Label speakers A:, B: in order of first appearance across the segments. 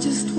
A: just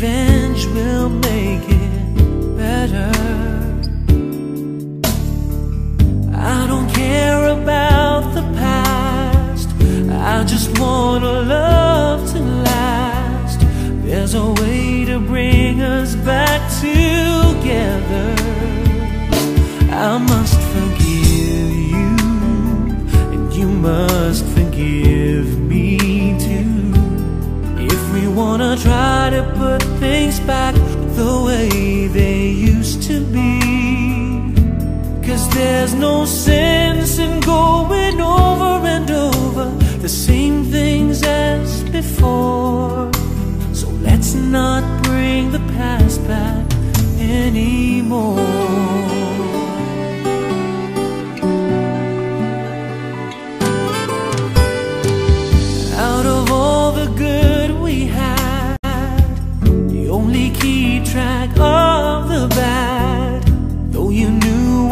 B: revenge will make it better? I don't care about the past. I just want a love to last. There's a way to bring us back together. I must forgive you, and you must wanna try to put things back the way they used to be. Cause there's no sense in going over and over the same things as before. So let's not bring the past back anymore.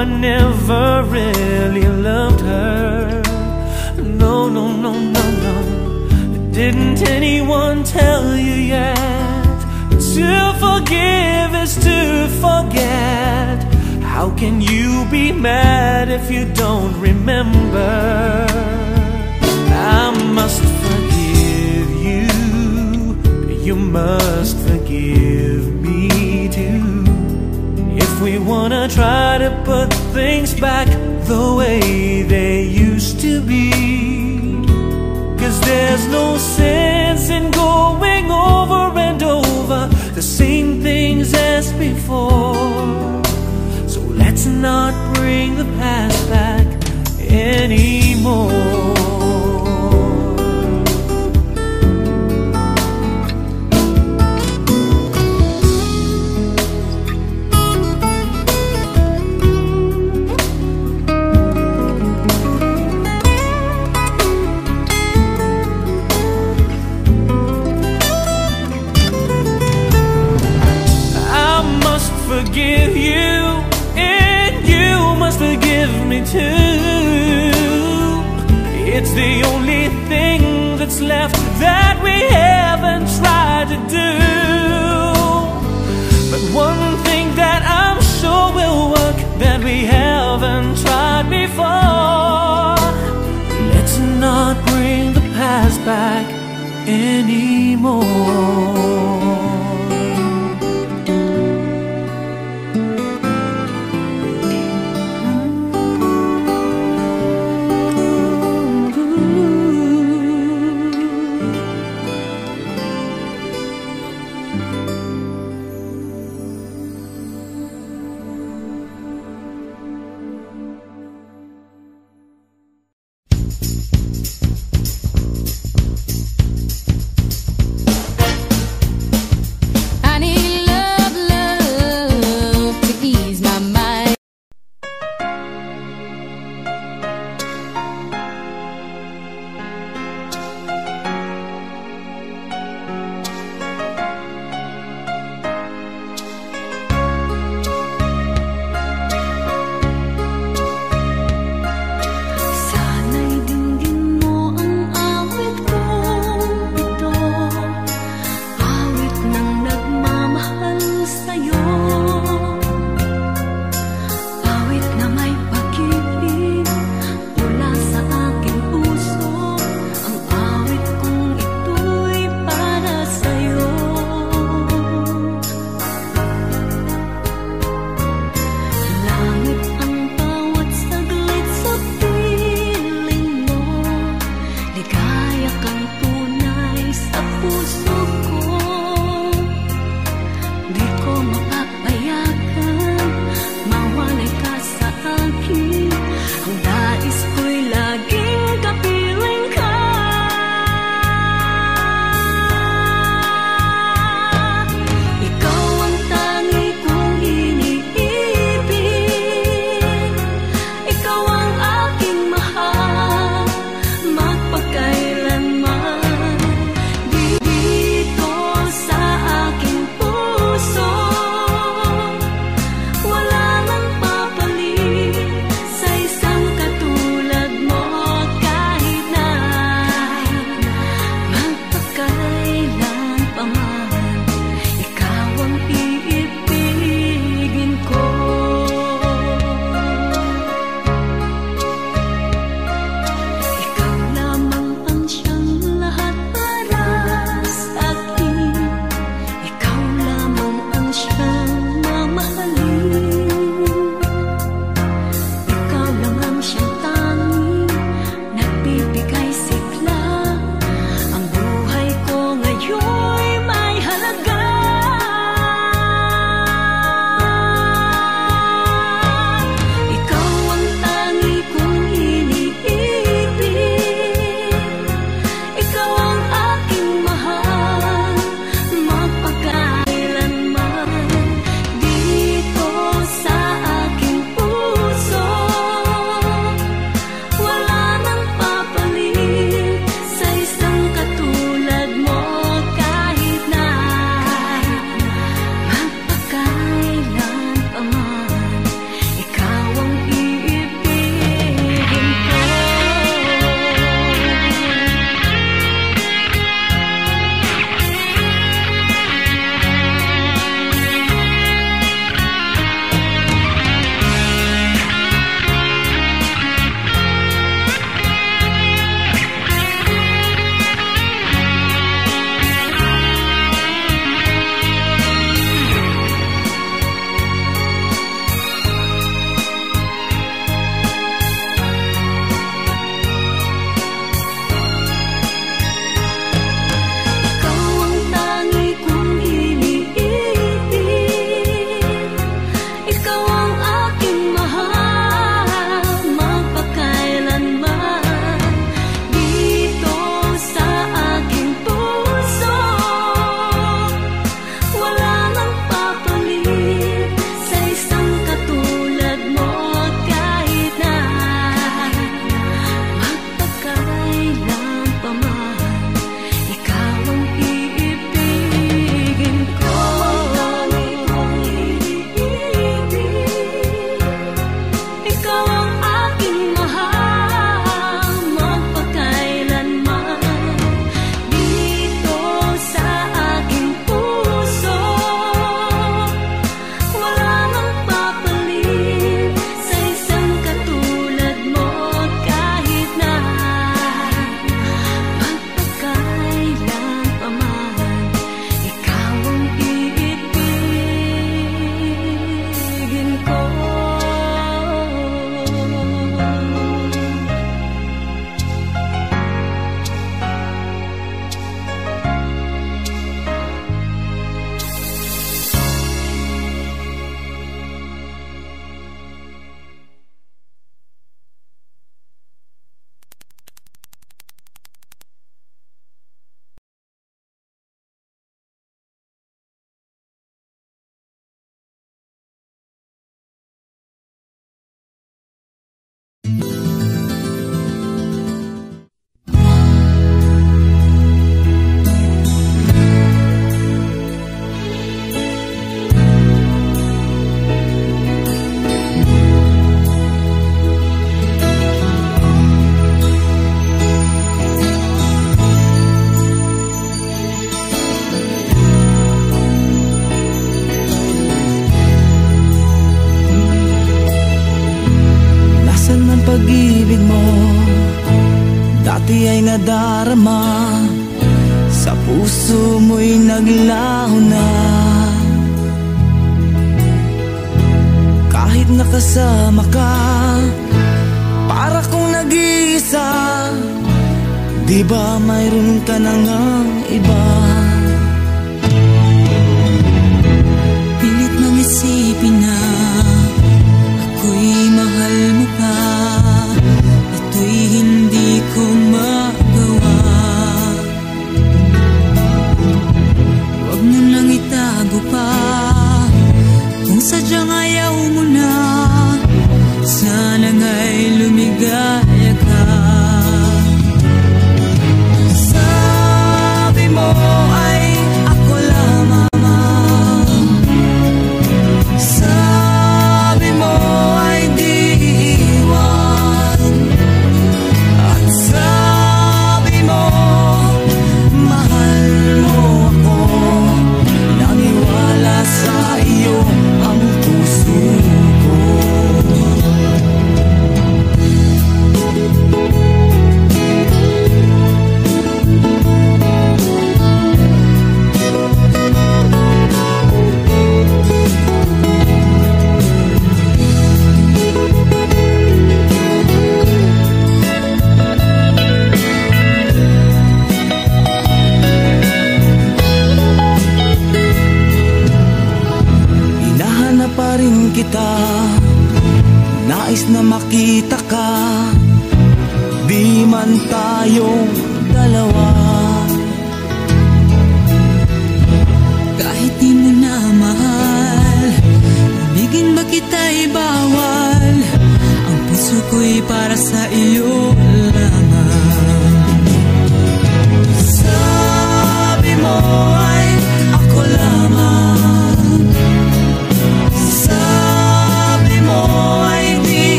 B: I never really loved her. No, no, no, no, no. Didn't anyone tell you yet? To forgive is to forget. How can you be mad if you don't remember? I must forgive you. You must We wanna try to put things back the way they used to be. Cause there's no sense in going over and over the same things as before. So let's not bring the past back anymore.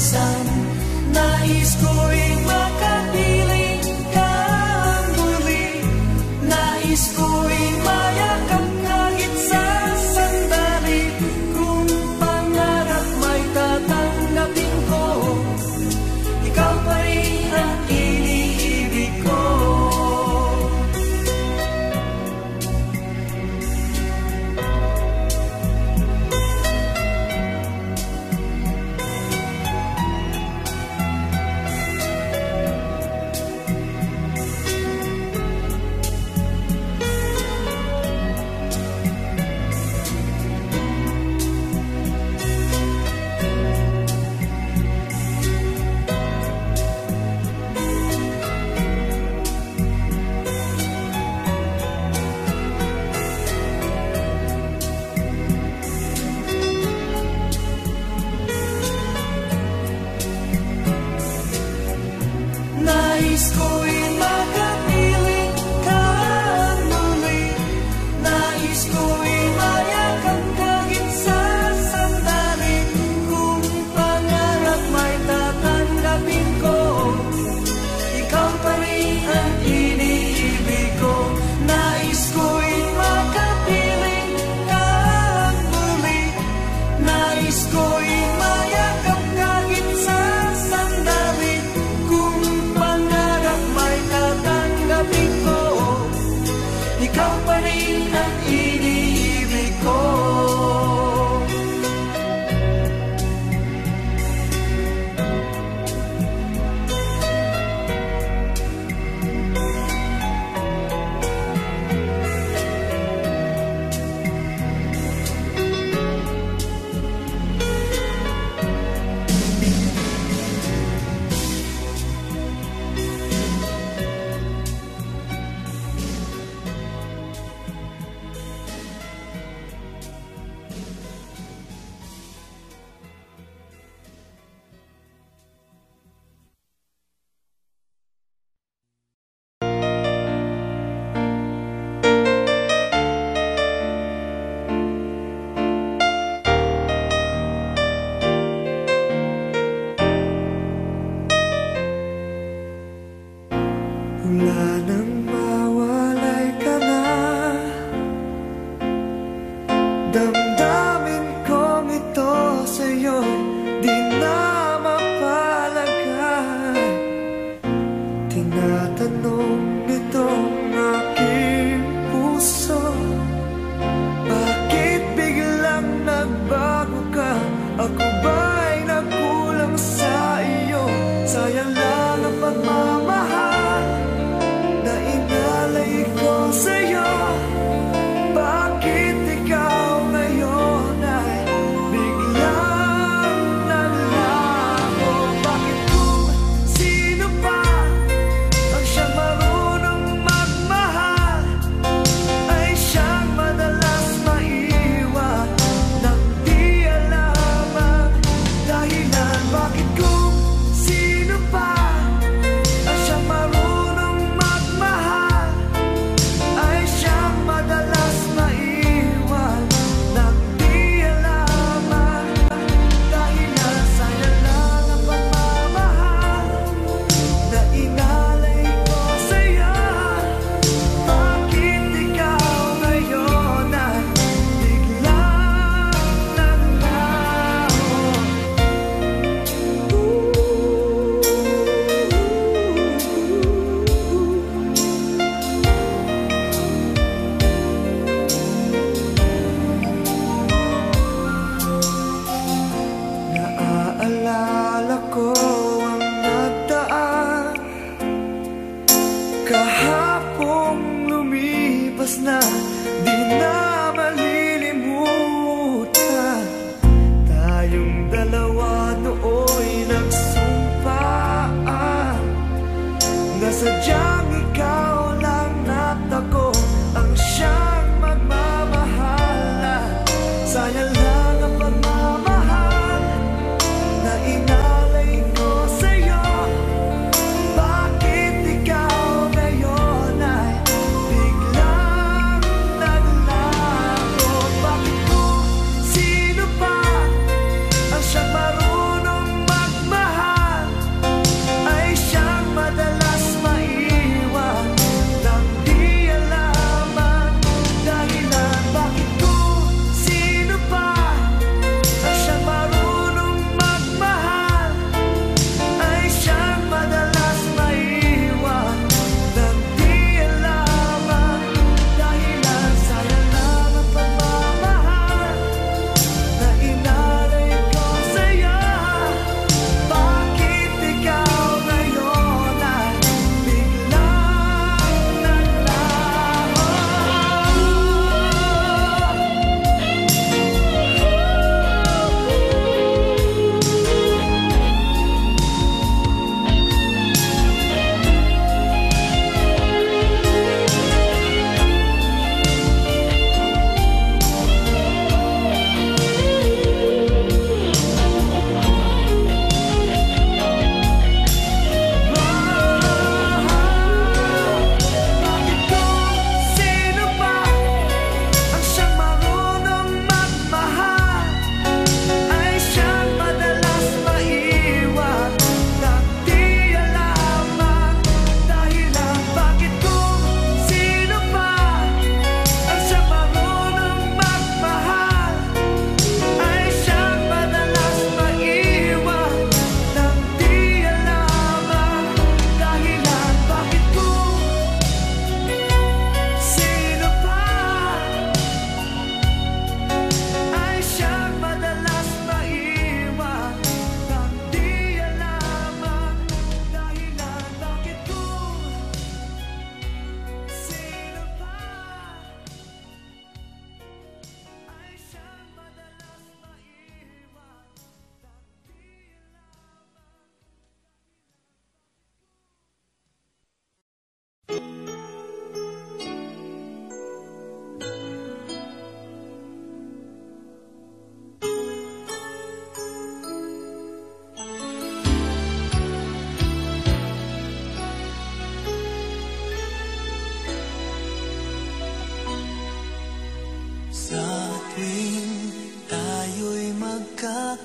C: Nais
D: ko'y
C: makapiling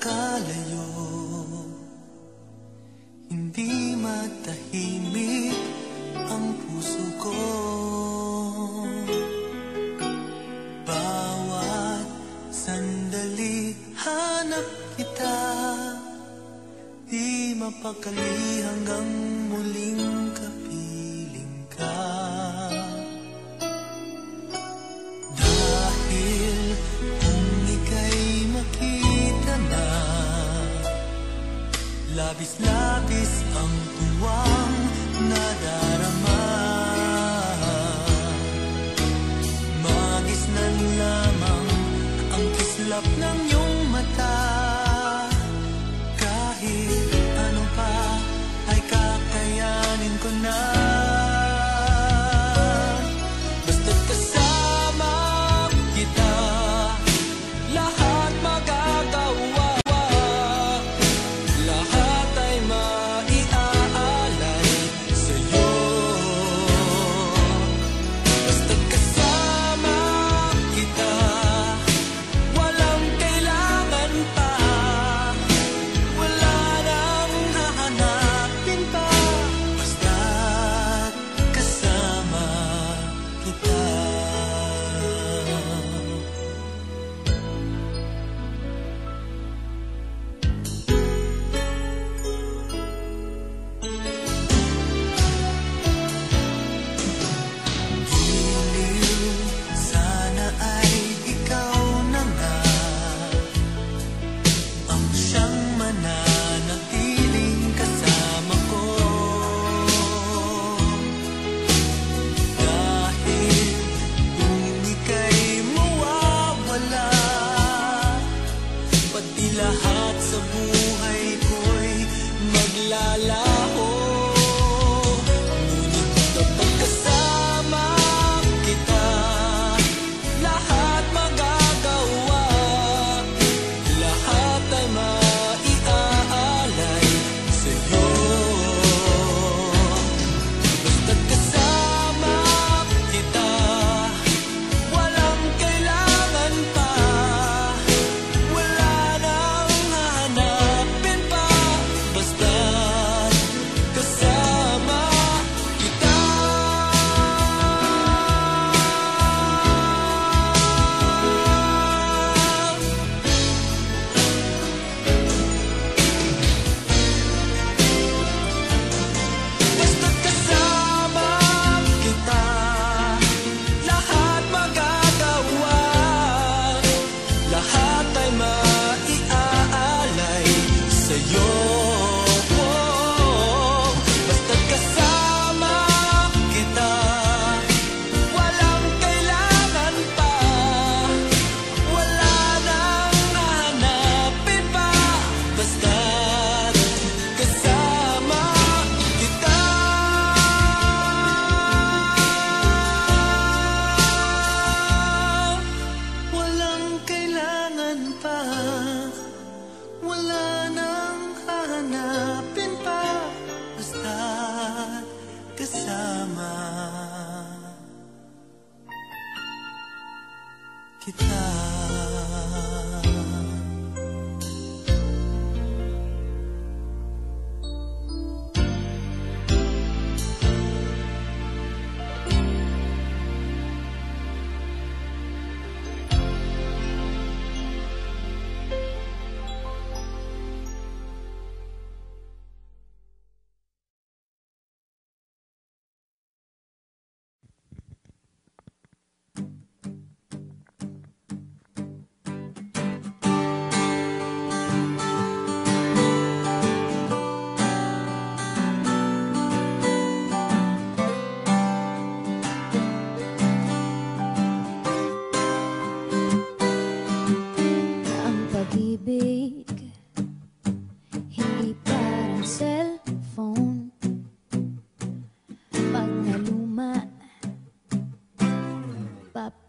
C: call you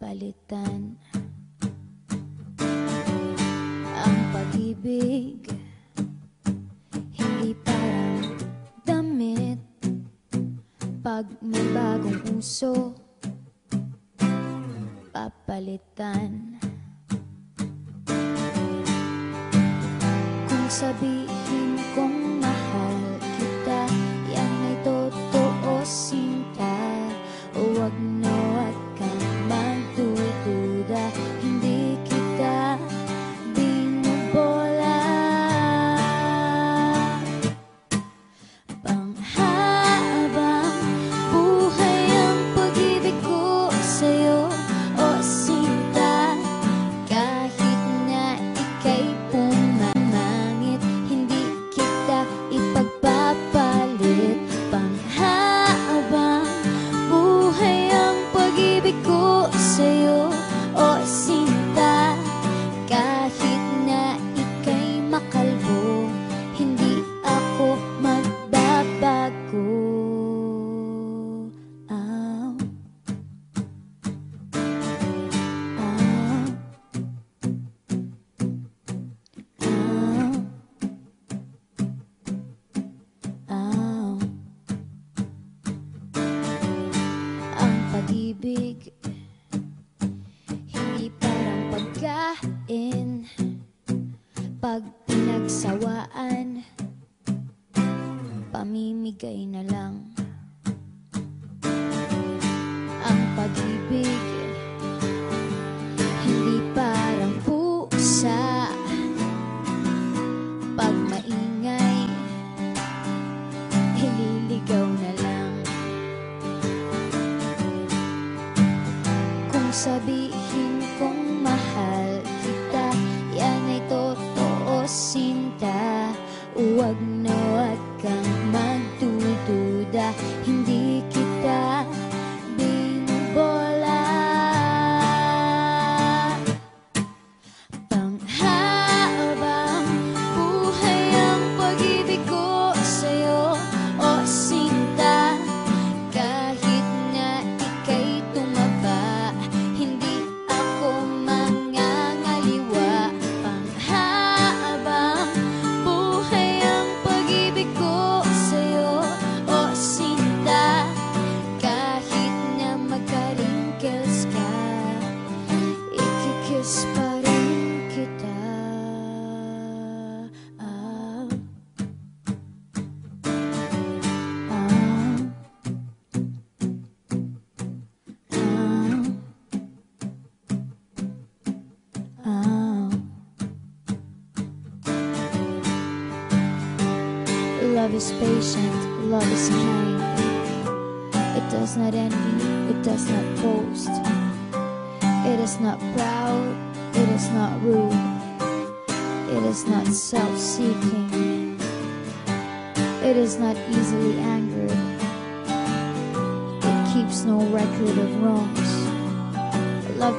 C: palitan. Ang
E: pag-ibig Hindi parang damit. Pag may bagong uso Papalitan. Kung sabihin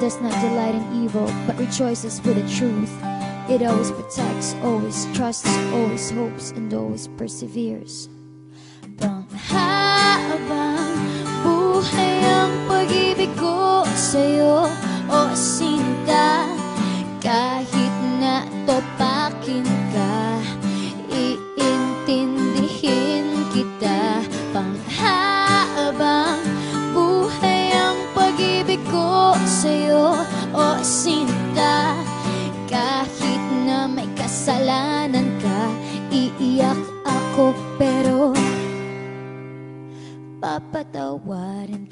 E: does not delight in evil, but rejoices with the truth. It always protects, always trusts, always hopes, and always perseveres. Panghabang buhay ang pag-ibig ko sa'yo, o oh, sinta,
F: What in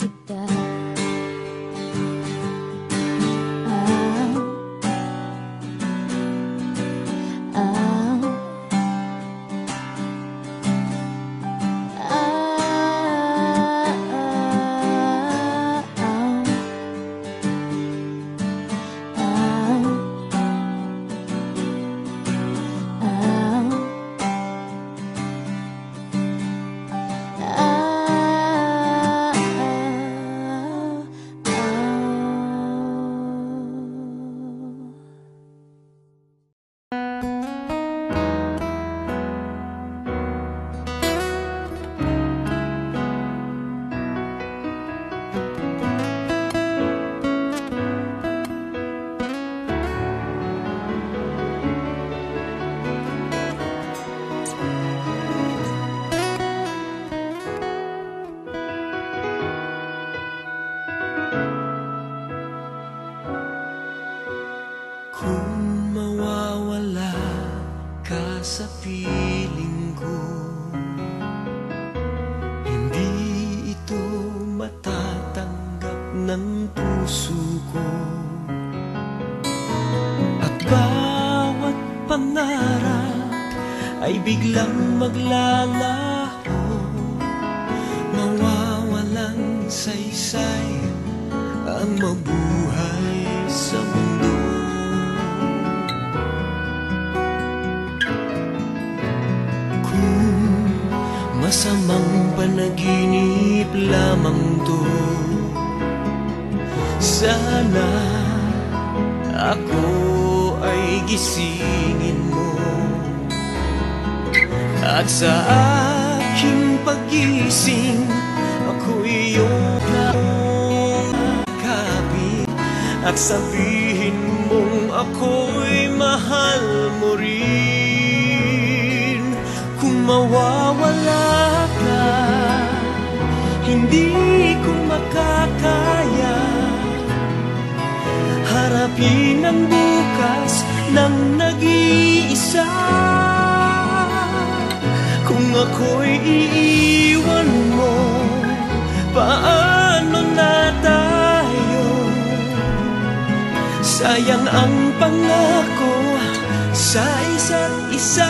F: aking pagising Ako'y iyong kapit. At sabihin mong ako'y mahal mo rin. Kung mawawala ka Hindi ko makakaya. Harapin ang bukas ng nag-iisa ako'y iiwan mo Paano na tayo? Sayang ang pangako sa isa't isa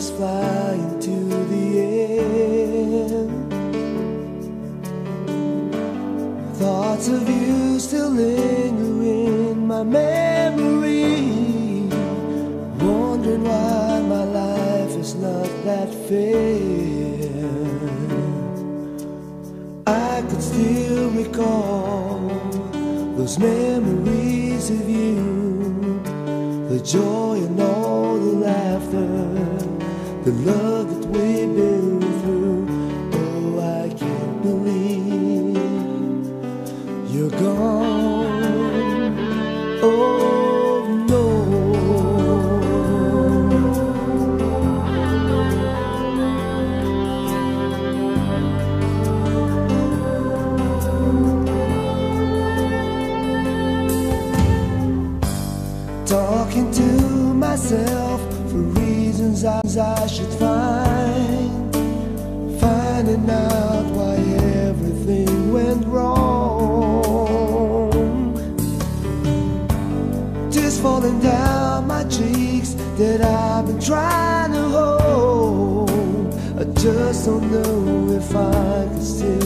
A: just flying the air. Thoughts of you still linger in my memory, wondering why my life is not that fair. I could still recall those memories of you, the joy the love trying to hold. I just don't know if I can still.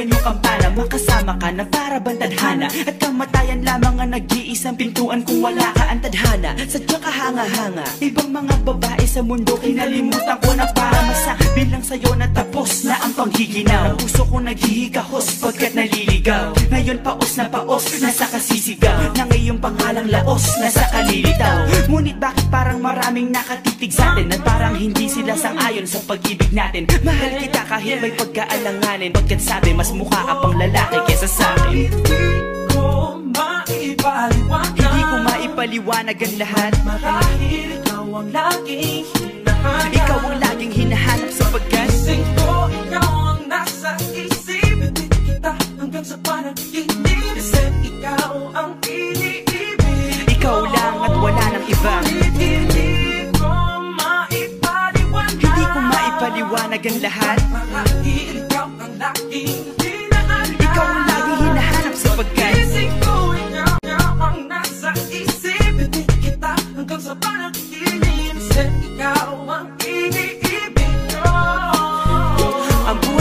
G: Pagtunugan yung kampana Makasama ka na para bantadhana At kamatayan lamang ang nag-iisang pintuan Kung wala ka tadhana Sadyang kahanga-hanga Ibang mga babae sa mundo Kinalimutan ko na para masabi lang sa'yo na tapos na ang panghiginaw Ang puso ko naghihikahos pagkat naliligaw. Ngayon paos na paos, nasa kasisigaw. Na ngayong pangalang laos, nasa kalilitaw. Ngunit bakit parang maraming nakatitig sa atin At parang hindi sila sang-ayon sa pag-ibig natin? Mahal kita kahit may pagkaalanganin. Pagkat sabi mas mukha ka pang lalaki kesa sa akin.
C: Ko maipaliwanag
G: Maipaliwanag ang lahat.
C: Marahil ikaw ang laging hinahanap.
G: Ikaw ang laging hinahanap sapagkat
C: Gising ko, ikaw ang nasa isip. Bitbit kita hanggang sa panaginip. Kasi ikaw ang iniibig.
G: Ikaw lang at wala nang iba.
C: Hindi ko maipaliwanag.
G: Hindi ko maipaliwanag ang lahat.
C: Marahil ikaw ang laging hinahanap.
G: Ikaw ang laging hinahanap sapagkat
C: Gising ko, ikaw, ang nasa isip hanggang sa parang kikimin Kasi ikaw ang
G: ibig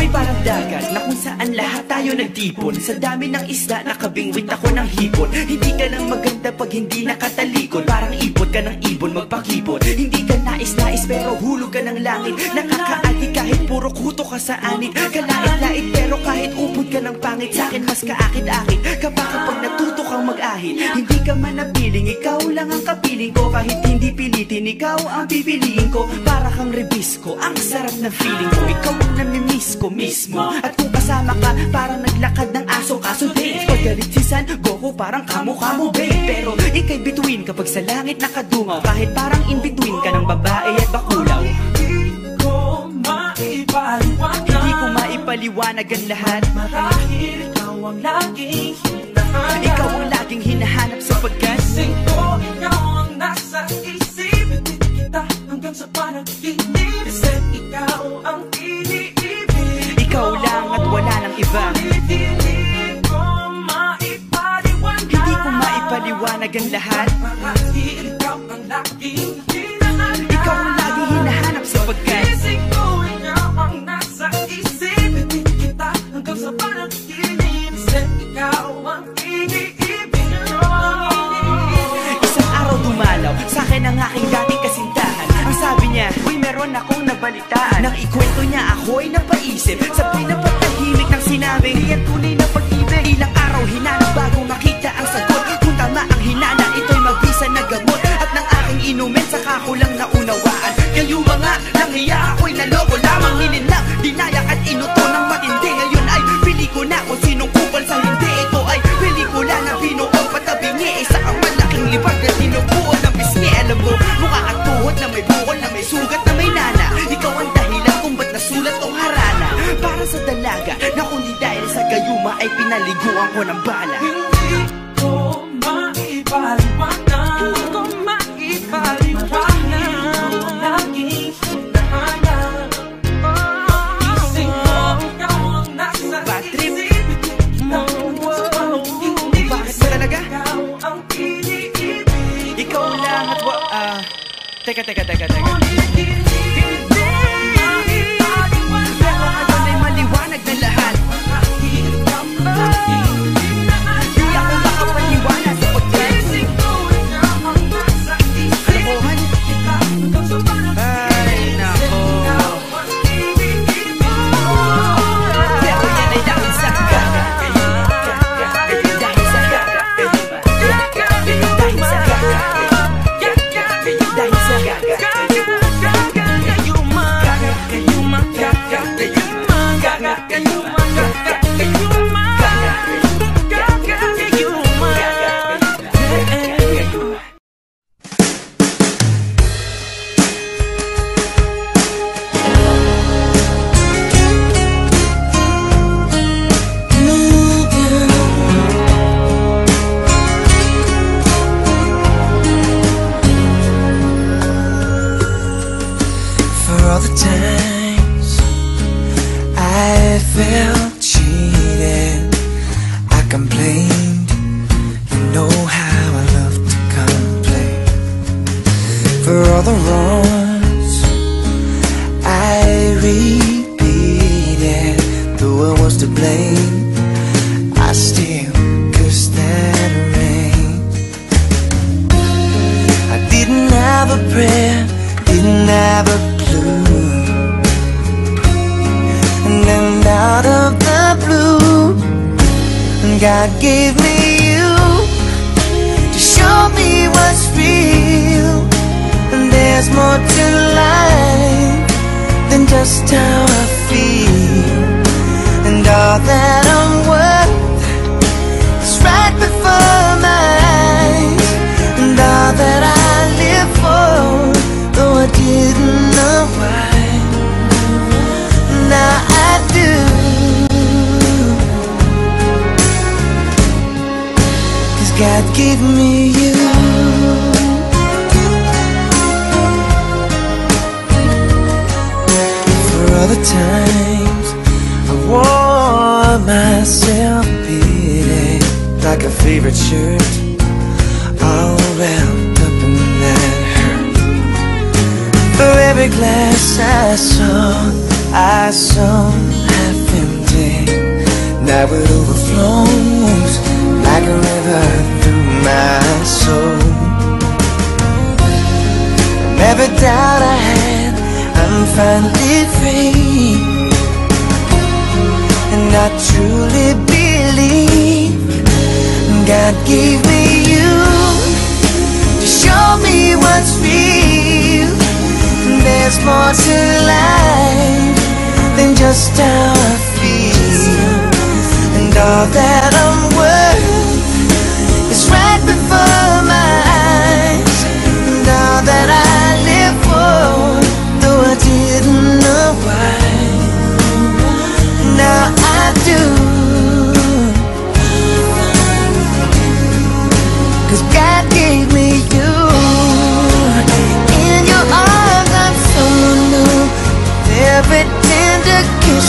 G: parang dagat na kung saan lahat tayo nagtipon. Sa dami ng isda nakabingwit ako ng hipon. Hindi ka lang maganda pag hindi nakatalikod. Parang ipot ka ng ibon magpakipot Hindi ka nais-nais pero hulog ka ng langit. Nakakaati kahit puro kuto ka sa anit. Kalait-lait pero kahit upod ka ng pangit Sa'kin mas kaakit-akit Kapag kapag natuto kang mag-ahit. Hindi ka man napiling, ikaw lang ang kapiling ko. Kahit hindi pilitin, ikaw ang pipiliin ko. Para kang rebisco, ang sarap ng feeling ko. Ikaw ang namimiss ko mismo. At kung kasama ka, parang naglakad ng aso. Kaso date, paggalit si San Goku Parang kamo-kamo babe. Pero ikay between kapag sa langit nakadungaw Kahit parang in between ka ng babae at bakulaw.
C: Hindi ko maipaliwanag
G: Hindi ko maipaliwanag ang lahat.
C: Marahil ikaw ang laging hinahanap.
G: Ikaw ang laging hinahanap sapagkat
C: Gising ko, ikaw ang nasa isip. Bitbit kita hanggang sa panaginip Kasi ikaw ang
G: Ikaw lang at wala nang iba.
C: Hindi ko maipaliwanag
G: Hindi ko maipaliwanag ang lahat.
C: Ikaw ang laging hinahanap
G: sapagkat meron akong nabalitaan. Nang ikwento niya ako'y napaisip. Sa pinapatahimik ng sinabi Di yan tunay na pag-ibig. Ilang araw hinanap bago makita ang sagot. Kung tama ang hinana, ito'y mabisa na gamot. At ng aking inumin, saka ko lang naunawaan. Kayo mga nanghiya ako'y naloko lamang. Nilinlang, dinayak at inuto pinaliguan ko ng bala.
C: Hindi ko maipaliwanag Hindi ko maipaliwanag Laging hinahanap. Gising ko, ikaw ang nasa isip
G: Bakit ba talaga?
C: Ikaw ang iniibig
G: Ikaw lang at wa... Ah... teka, teka, teka, teka
A: myself beating like a favorite shirt. All wrapped up in that hurt. For every glass I saw, I saw half empty. Now it overflows like a river through my soul. From every doubt I had, I'm finally free and I truly believe God gave me you to show me what's real. There's more to life than just how I feel, and all that I'm worth is right before my eyes, and all that I live for, though I didn't know why. Now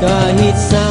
A: До ница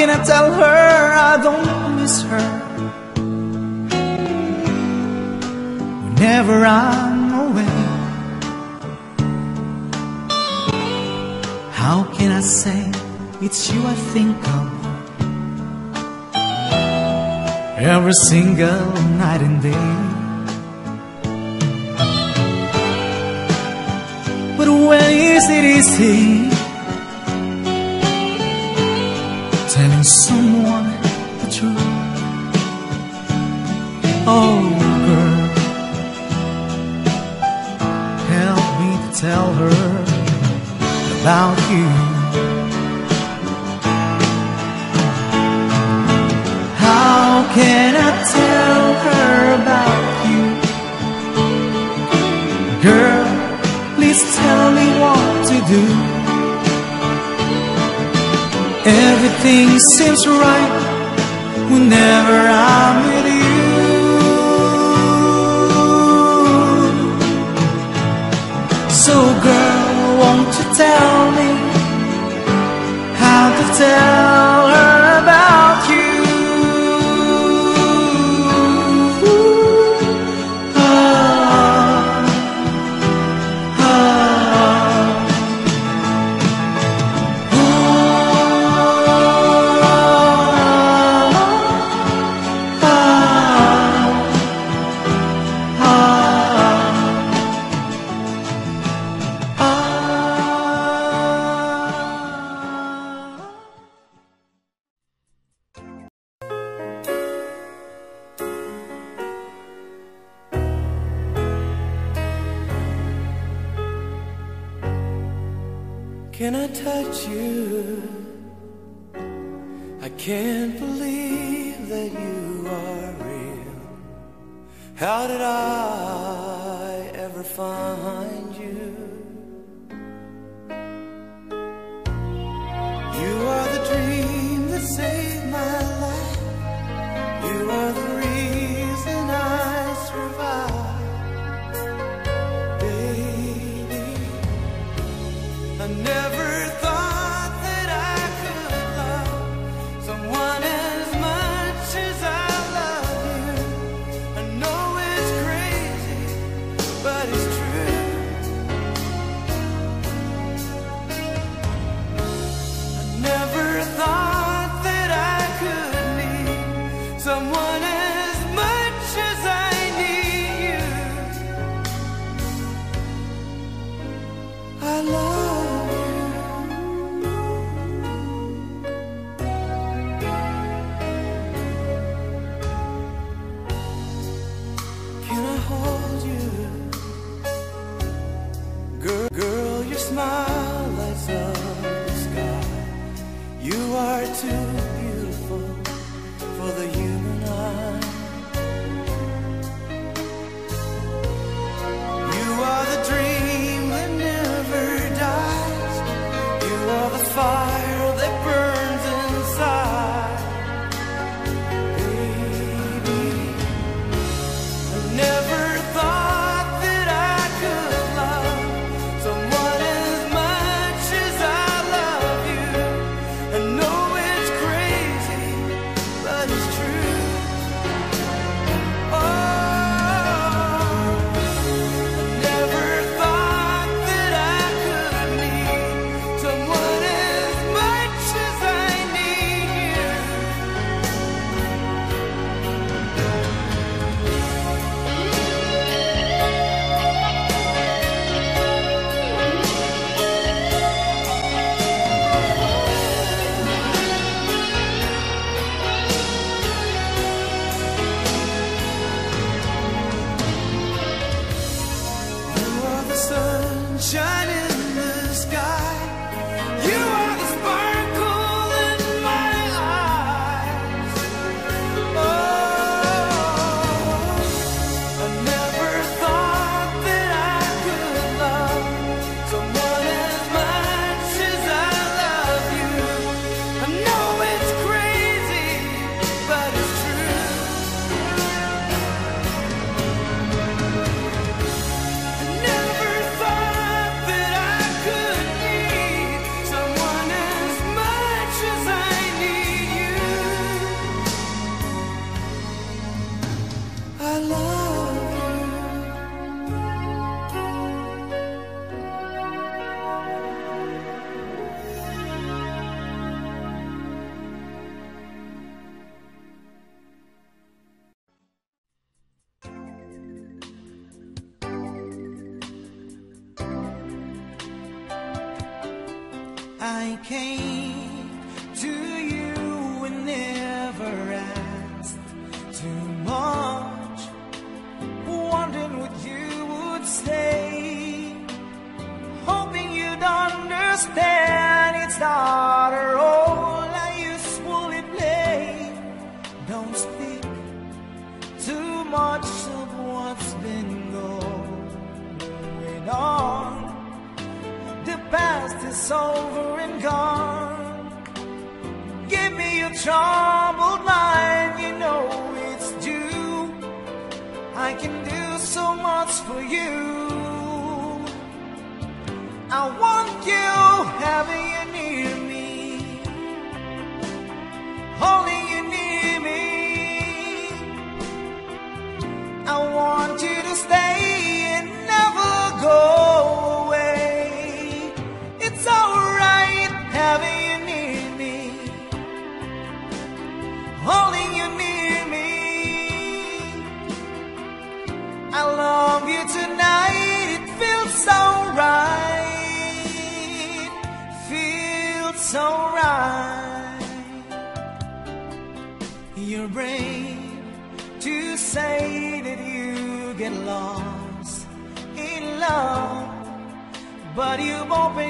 A: can I tell her I don't miss her? Whenever I'm away, how can I say it's you I think of every single night and day? But when is it easy?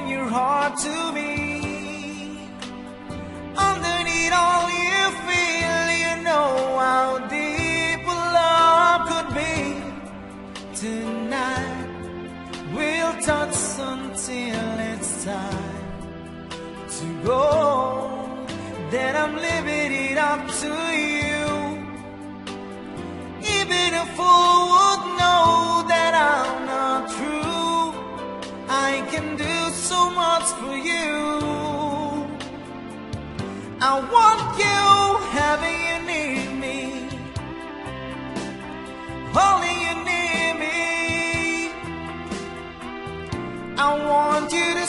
H: open your
A: heart to me. Underneath all you feel, you know how deep love could be. Tonight, we'll touch until it's time to go. Then I'm leaving it up to you. Even a fool would know that I'm I can do so much for you. I want you heavy you need me. Only you need me. I want you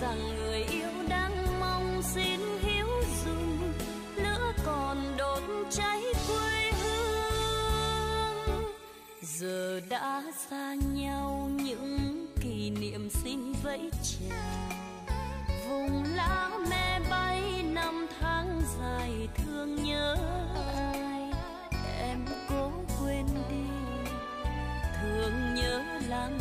I: rằng người yêu đang mong xin hiếu dùng lửa còn đốt cháy quê hương. Giờ đã xa nhau những kỷ niệm xin vẫy chào. Vùng lá me bay năm tháng dài thương nhớ ai? Em cố quên đi, thương nhớ lang